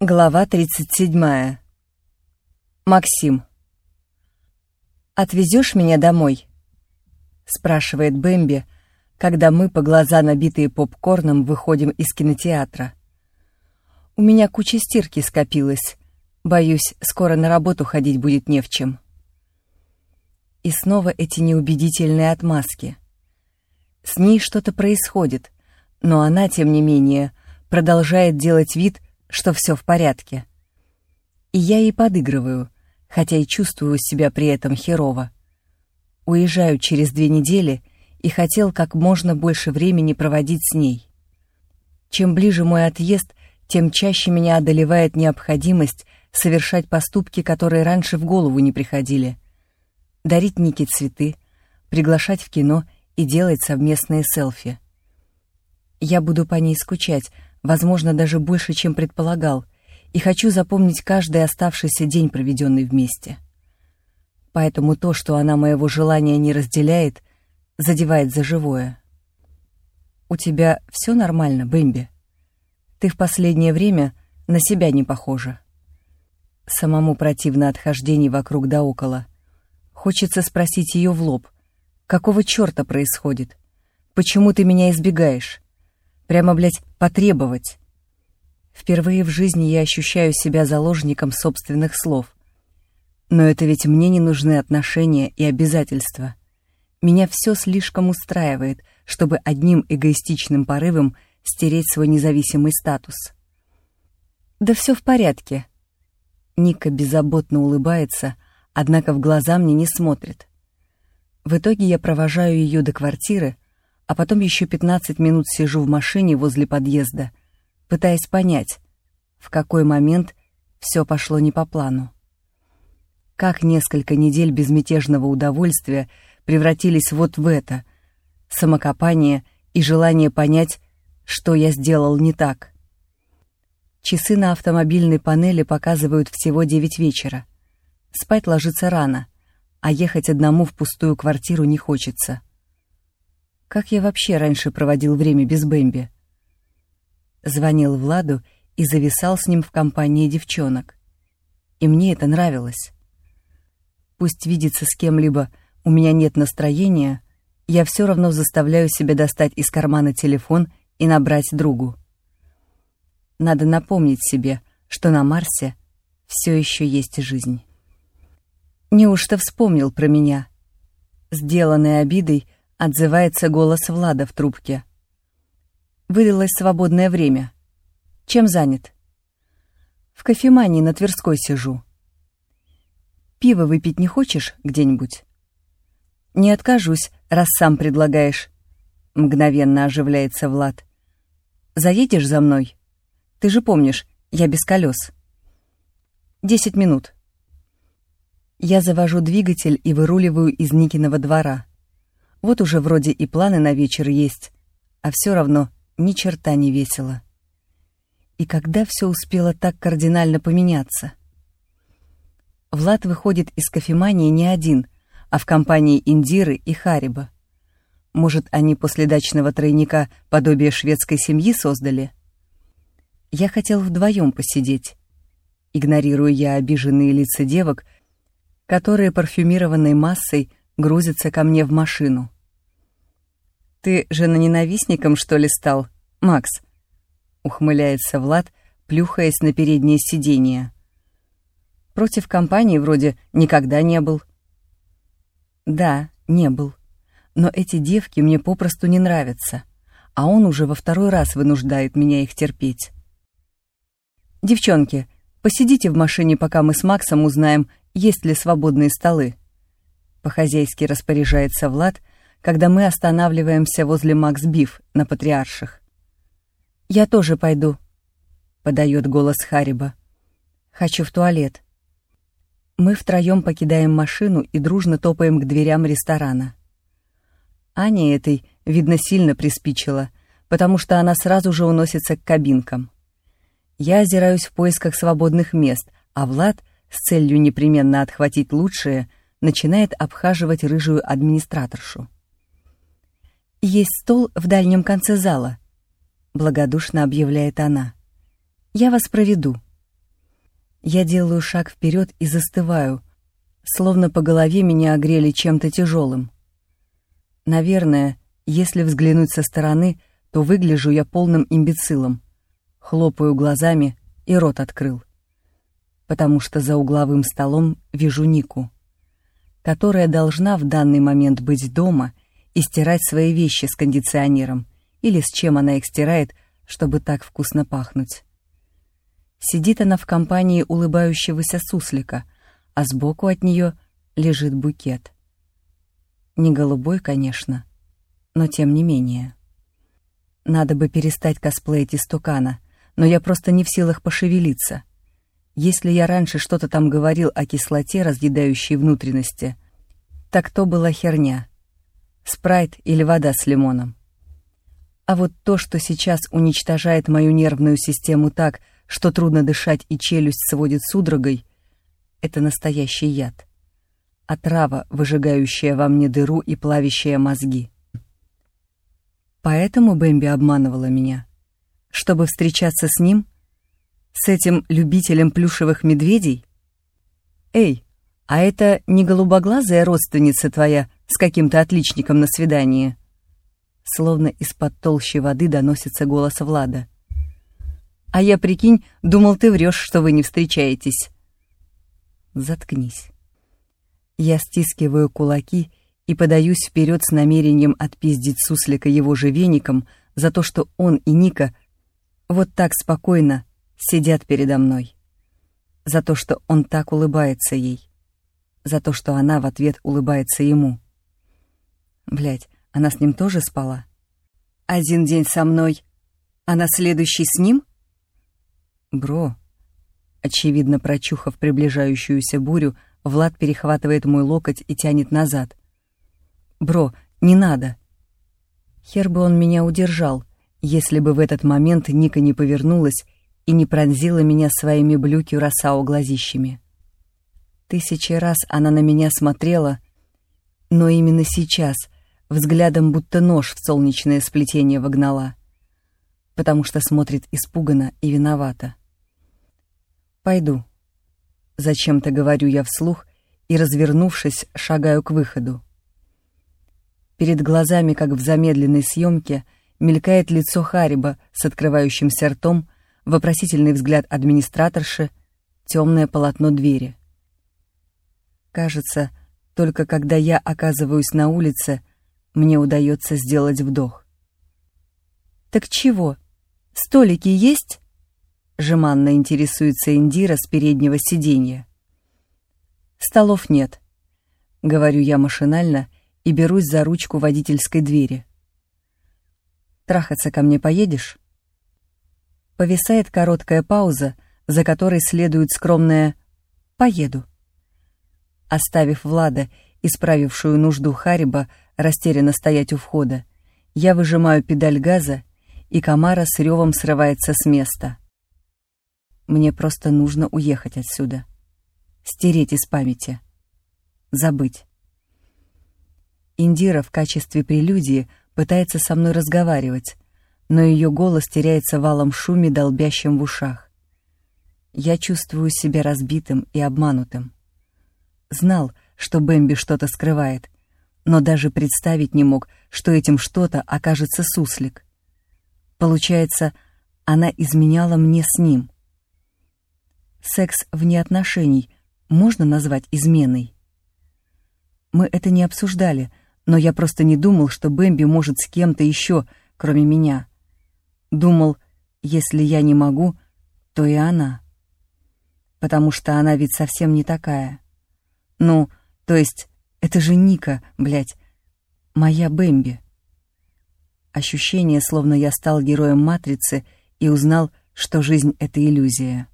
Глава 37. Максим. «Отвезешь меня домой?» — спрашивает Бэмби, когда мы, по глаза набитые попкорном, выходим из кинотеатра. «У меня куча стирки скопилась. Боюсь, скоро на работу ходить будет не в чем». И снова эти неубедительные отмазки. С ней что-то происходит, но она, тем не менее, продолжает делать вид, что все в порядке. И я ей подыгрываю, хотя и чувствую себя при этом херово. Уезжаю через две недели и хотел как можно больше времени проводить с ней. Чем ближе мой отъезд, тем чаще меня одолевает необходимость совершать поступки, которые раньше в голову не приходили. Дарить Нике цветы, приглашать в кино и делать совместные селфи. Я буду по ней скучать, возможно, даже больше, чем предполагал, и хочу запомнить каждый оставшийся день, проведенный вместе. Поэтому то, что она моего желания не разделяет, задевает за живое. «У тебя все нормально, Бэмби? Ты в последнее время на себя не похожа». Самому противно отхождений вокруг да около. Хочется спросить ее в лоб. «Какого черта происходит? Почему ты меня избегаешь?» Прямо, блядь, потребовать. Впервые в жизни я ощущаю себя заложником собственных слов. Но это ведь мне не нужны отношения и обязательства. Меня все слишком устраивает, чтобы одним эгоистичным порывом стереть свой независимый статус. «Да все в порядке». Ника беззаботно улыбается, однако в глаза мне не смотрит. В итоге я провожаю ее до квартиры, а потом еще 15 минут сижу в машине возле подъезда, пытаясь понять, в какой момент все пошло не по плану. Как несколько недель безмятежного удовольствия превратились вот в это — самокопание и желание понять, что я сделал не так. Часы на автомобильной панели показывают всего девять вечера. Спать ложиться рано, а ехать одному в пустую квартиру не хочется. Как я вообще раньше проводил время без Бэмби? Звонил Владу и зависал с ним в компании девчонок. И мне это нравилось. Пусть видеться с кем-либо у меня нет настроения, я все равно заставляю себя достать из кармана телефон и набрать другу. Надо напомнить себе, что на Марсе все еще есть жизнь. Неужто вспомнил про меня? Сделанной обидой — Отзывается голос Влада в трубке. Выдалось свободное время. Чем занят? В кофемании на Тверской сижу. Пиво выпить не хочешь где-нибудь? Не откажусь, раз сам предлагаешь. Мгновенно оживляется Влад. Заедешь за мной? Ты же помнишь, я без колес. Десять минут. Я завожу двигатель и выруливаю из Никиного двора. Вот уже вроде и планы на вечер есть, а все равно ни черта не весело. И когда все успело так кардинально поменяться? Влад выходит из кофемании не один, а в компании Индиры и Хариба. Может, они после дачного тройника подобие шведской семьи создали? Я хотел вдвоем посидеть. Игнорирую я обиженные лица девок, которые парфюмированной массой грузится ко мне в машину. «Ты женоненавистником, что ли, стал, Макс?» — ухмыляется Влад, плюхаясь на переднее сиденье. «Против компании вроде никогда не был». «Да, не был. Но эти девки мне попросту не нравятся, а он уже во второй раз вынуждает меня их терпеть». «Девчонки, посидите в машине, пока мы с Максом узнаем, есть ли свободные столы», по-хозяйски распоряжается Влад, когда мы останавливаемся возле Макс Биф на Патриарших. «Я тоже пойду», — подает голос Хариба. «Хочу в туалет». Мы втроем покидаем машину и дружно топаем к дверям ресторана. Ане этой, видно, сильно приспичило, потому что она сразу же уносится к кабинкам. Я озираюсь в поисках свободных мест, а Влад, с целью непременно отхватить лучшее, начинает обхаживать рыжую администраторшу. «Есть стол в дальнем конце зала», — благодушно объявляет она. «Я вас проведу». Я делаю шаг вперед и застываю, словно по голове меня огрели чем-то тяжелым. Наверное, если взглянуть со стороны, то выгляжу я полным имбецилом. Хлопаю глазами и рот открыл. Потому что за угловым столом вижу Нику, которая должна в данный момент быть дома и стирать свои вещи с кондиционером или с чем она их стирает, чтобы так вкусно пахнуть. Сидит она в компании улыбающегося суслика, а сбоку от нее лежит букет. Не голубой, конечно, но тем не менее. Надо бы перестать косплеить истукана, но я просто не в силах пошевелиться. Если я раньше что-то там говорил о кислоте, разъедающей внутренности, так то была херня. Спрайт или вода с лимоном. А вот то, что сейчас уничтожает мою нервную систему так, что трудно дышать и челюсть сводит судорогой, это настоящий яд. Отрава, выжигающая во мне дыру и плавящая мозги. Поэтому Бэмби обманывала меня. Чтобы встречаться с ним? С этим любителем плюшевых медведей? Эй, а это не голубоглазая родственница твоя с каким-то отличником на свидание? Словно из-под толщи воды доносится голос Влада. А я, прикинь, думал, ты врешь, что вы не встречаетесь. Заткнись. Я стискиваю кулаки и подаюсь вперед с намерением отпиздить суслика его же веником за то, что он и Ника вот так спокойно сидят передо мной. За то, что он так улыбается ей. За то, что она в ответ улыбается ему. Блять, она с ним тоже спала? Один день со мной, а на следующий с ним? Бро. Очевидно, прочухав приближающуюся бурю, Влад перехватывает мой локоть и тянет назад. «Бро, не надо!» Хер бы он меня удержал, если бы в этот момент Ника не повернулась и не пронзила меня своими блюки росао глазищами. Тысячи раз она на меня смотрела, но именно сейчас взглядом будто нож в солнечное сплетение вогнала, потому что смотрит испуганно и виновата. «Пойду», — зачем-то говорю я вслух и, развернувшись, шагаю к выходу. Перед глазами, как в замедленной съемке, мелькает лицо Хариба с открывающимся ртом, вопросительный взгляд администраторши, темное полотно двери. Кажется, только когда я оказываюсь на улице, мне удается сделать вдох. «Так чего? Столики есть?» Жеманно интересуется Индира с переднего сиденья. «Столов нет», — говорю я машинально и берусь за ручку водительской двери. «Трахаться ко мне поедешь?» Повисает короткая пауза, за которой следует скромное «поеду». Оставив Влада, исправившую нужду Хариба, растерянно стоять у входа, я выжимаю педаль газа, и Камара с ревом срывается с места. Мне просто нужно уехать отсюда. Стереть из памяти. Забыть. Индира в качестве прелюдии пытается со мной разговаривать, но ее голос теряется валом шуме, долбящим в ушах. Я чувствую себя разбитым и обманутым. Знал, что Бэмби что-то скрывает, но даже представить не мог, что этим что-то окажется суслик. Получается, она изменяла мне с ним. Секс вне отношений можно назвать изменой? Мы это не обсуждали, но я просто не думал, что Бэмби может с кем-то еще, кроме меня. Думал, если я не могу, то и она. Потому что она ведь совсем не такая. Ну, то есть, это же Ника, блядь, моя Бэмби. Ощущение, словно я стал героем «Матрицы» и узнал, что жизнь — это иллюзия.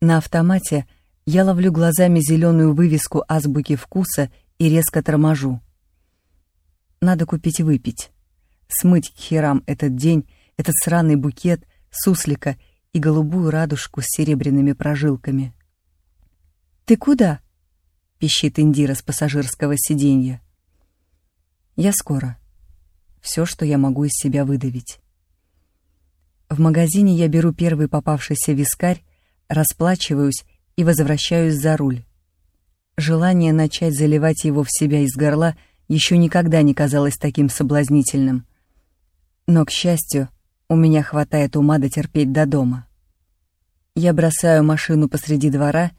На автомате я ловлю глазами зеленую вывеску азбуки вкуса и резко торможу. Надо купить выпить. Смыть к херам этот день, этот сраный букет, суслика и голубую радужку с серебряными прожилками. «Ты куда?» — пищит Индира с пассажирского сиденья. «Я скоро. Все, что я могу из себя выдавить». В магазине я беру первый попавшийся вискарь, Расплачиваюсь и возвращаюсь за руль. Желание начать заливать его в себя из горла еще никогда не казалось таким соблазнительным. Но, к счастью, у меня хватает ума дотерпеть до дома. Я бросаю машину посреди двора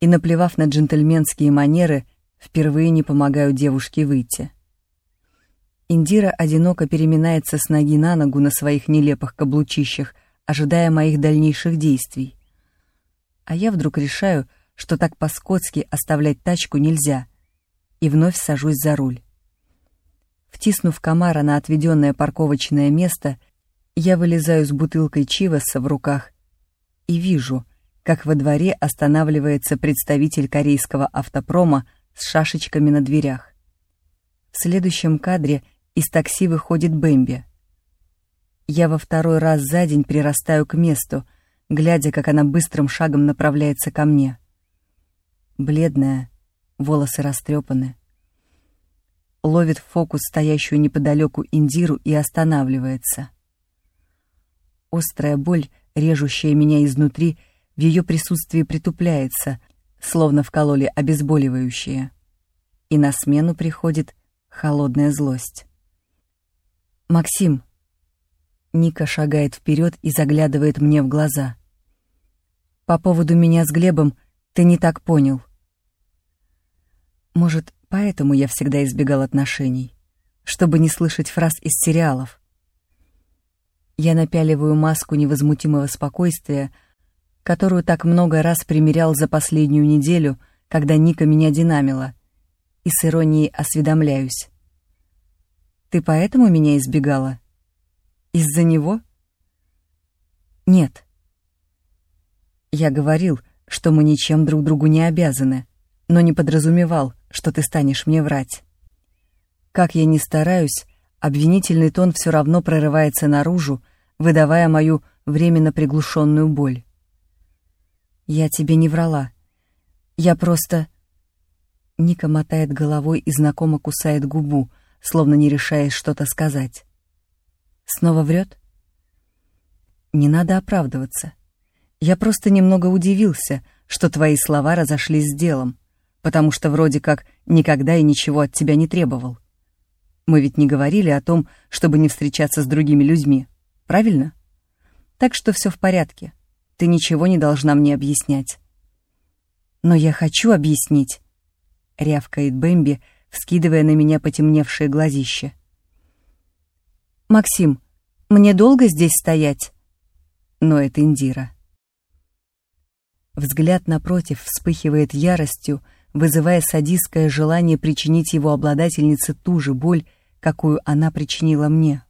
и, наплевав на джентльменские манеры, впервые не помогаю девушке выйти. Индира одиноко переминается с ноги на ногу на своих нелепых каблучищах, ожидая моих дальнейших действий. А я вдруг решаю, что так по-скотски оставлять тачку нельзя, и вновь сажусь за руль. Втиснув комара на отведенное парковочное место, я вылезаю с бутылкой чиваса в руках и вижу, как во дворе останавливается представитель корейского автопрома с шашечками на дверях. В следующем кадре из такси выходит Бэмби. Я во второй раз за день прирастаю к месту, глядя, как она быстрым шагом направляется ко мне. Бледная, волосы растрепаны. Ловит в фокус стоящую неподалеку Индиру и останавливается. Острая боль, режущая меня изнутри, в ее присутствии притупляется, словно вкололи обезболивающее. И на смену приходит холодная злость. «Максим!» Ника шагает вперед и заглядывает мне в глаза. «По поводу меня с Глебом ты не так понял. Может, поэтому я всегда избегал отношений, чтобы не слышать фраз из сериалов. Я напяливаю маску невозмутимого спокойствия, которую так много раз примерял за последнюю неделю, когда Ника меня динамила, и с иронией осведомляюсь. Ты поэтому меня избегала? Из-за него? Нет. Я говорил, что мы ничем друг другу не обязаны, но не подразумевал, что ты станешь мне врать. Как я ни стараюсь, обвинительный тон все равно прорывается наружу, выдавая мою временно приглушенную боль. Я тебе не врала. Я просто... Ника мотает головой и знакомо кусает губу, словно не решаясь что-то сказать. Снова врет? Не надо оправдываться. Я просто немного удивился, что твои слова разошлись с делом, потому что вроде как никогда и ничего от тебя не требовал. Мы ведь не говорили о том, чтобы не встречаться с другими людьми, правильно? Так что все в порядке. Ты ничего не должна мне объяснять. Но я хочу объяснить, — рявкает Бэмби, вскидывая на меня потемневшее глазище. «Максим, мне долго здесь стоять?» Но это Индира. Взгляд напротив вспыхивает яростью, вызывая садистское желание причинить его обладательнице ту же боль, какую она причинила мне.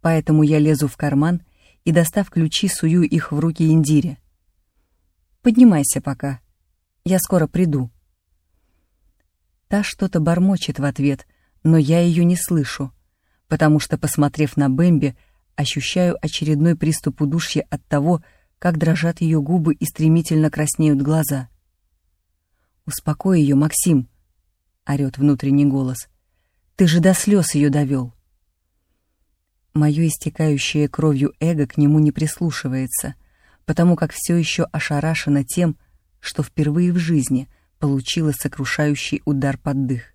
Поэтому я лезу в карман и, достав ключи, сую их в руки Индире. «Поднимайся пока. Я скоро приду». Та что-то бормочет в ответ, но я ее не слышу, потому что, посмотрев на Бэмби, ощущаю очередной приступ удушья от того, как дрожат ее губы и стремительно краснеют глаза. «Успокой ее, Максим!» — орет внутренний голос. «Ты же до слез ее довел!» Мое истекающее кровью эго к нему не прислушивается, потому как все еще ошарашено тем, что впервые в жизни — получила сокрушающий удар под дых.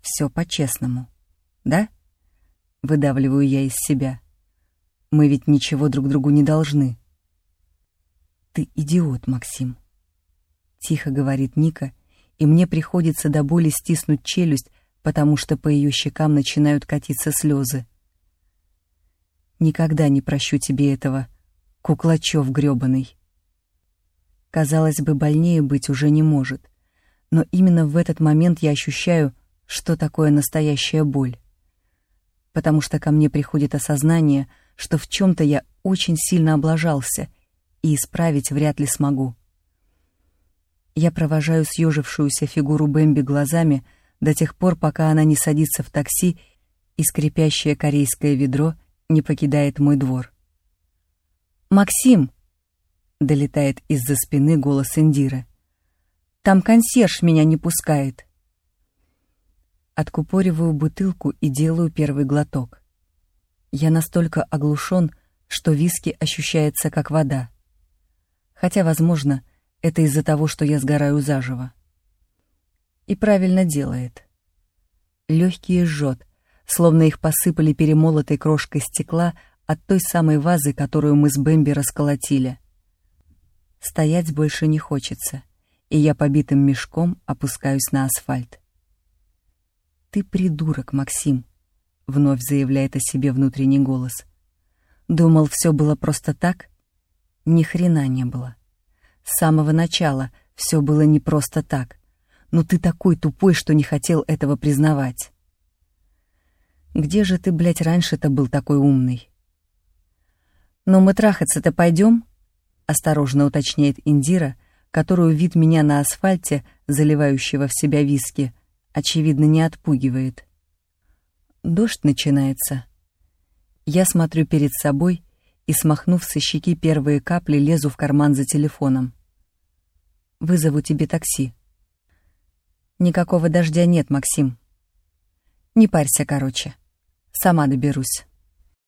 Все по-честному, да? Выдавливаю я из себя. Мы ведь ничего друг другу не должны. Ты идиот, Максим. Тихо говорит Ника, и мне приходится до боли стиснуть челюсть, потому что по ее щекам начинают катиться слезы. Никогда не прощу тебе этого, куклачев грёбаный. Казалось бы, больнее быть уже не может. Но именно в этот момент я ощущаю, что такое настоящая боль. Потому что ко мне приходит осознание, что в чем-то я очень сильно облажался, и исправить вряд ли смогу. Я провожаю съежившуюся фигуру Бэмби глазами до тех пор, пока она не садится в такси, и скрипящее корейское ведро не покидает мой двор. «Максим!» Долетает из-за спины голос Индиры. «Там консьерж меня не пускает». Откупориваю бутылку и делаю первый глоток. Я настолько оглушен, что виски ощущается как вода. Хотя, возможно, это из-за того, что я сгораю заживо. И правильно делает. Легкие жжет, словно их посыпали перемолотой крошкой стекла от той самой вазы, которую мы с Бэмби расколотили. Стоять больше не хочется, и я побитым мешком опускаюсь на асфальт. «Ты придурок, Максим», — вновь заявляет о себе внутренний голос. «Думал, все было просто так?» Ни хрена не было. С самого начала все было не просто так. Но ты такой тупой, что не хотел этого признавать. Где же ты, блядь, раньше-то был такой умный? «Но мы трахаться-то пойдем?» — осторожно уточняет Индира, которую вид меня на асфальте, заливающего в себя виски, очевидно, не отпугивает. Дождь начинается. Я смотрю перед собой и, смахнув со щеки первые капли, лезу в карман за телефоном. «Вызову тебе такси». «Никакого дождя нет, Максим». «Не парься, короче. Сама доберусь».